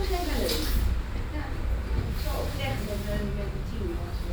Ik zou leuk. Zo met, eh, met team was.